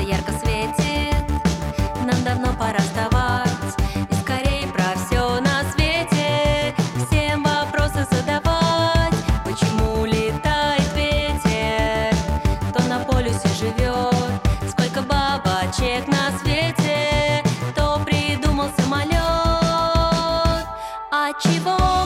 солнце ярко светит, нам давно пора вставать и скорее про все на свете всем вопросы задавать. Почему летает ветер? Кто на полюсе живет? Сколько бабочек на свете? Кто придумал самолет? А чего?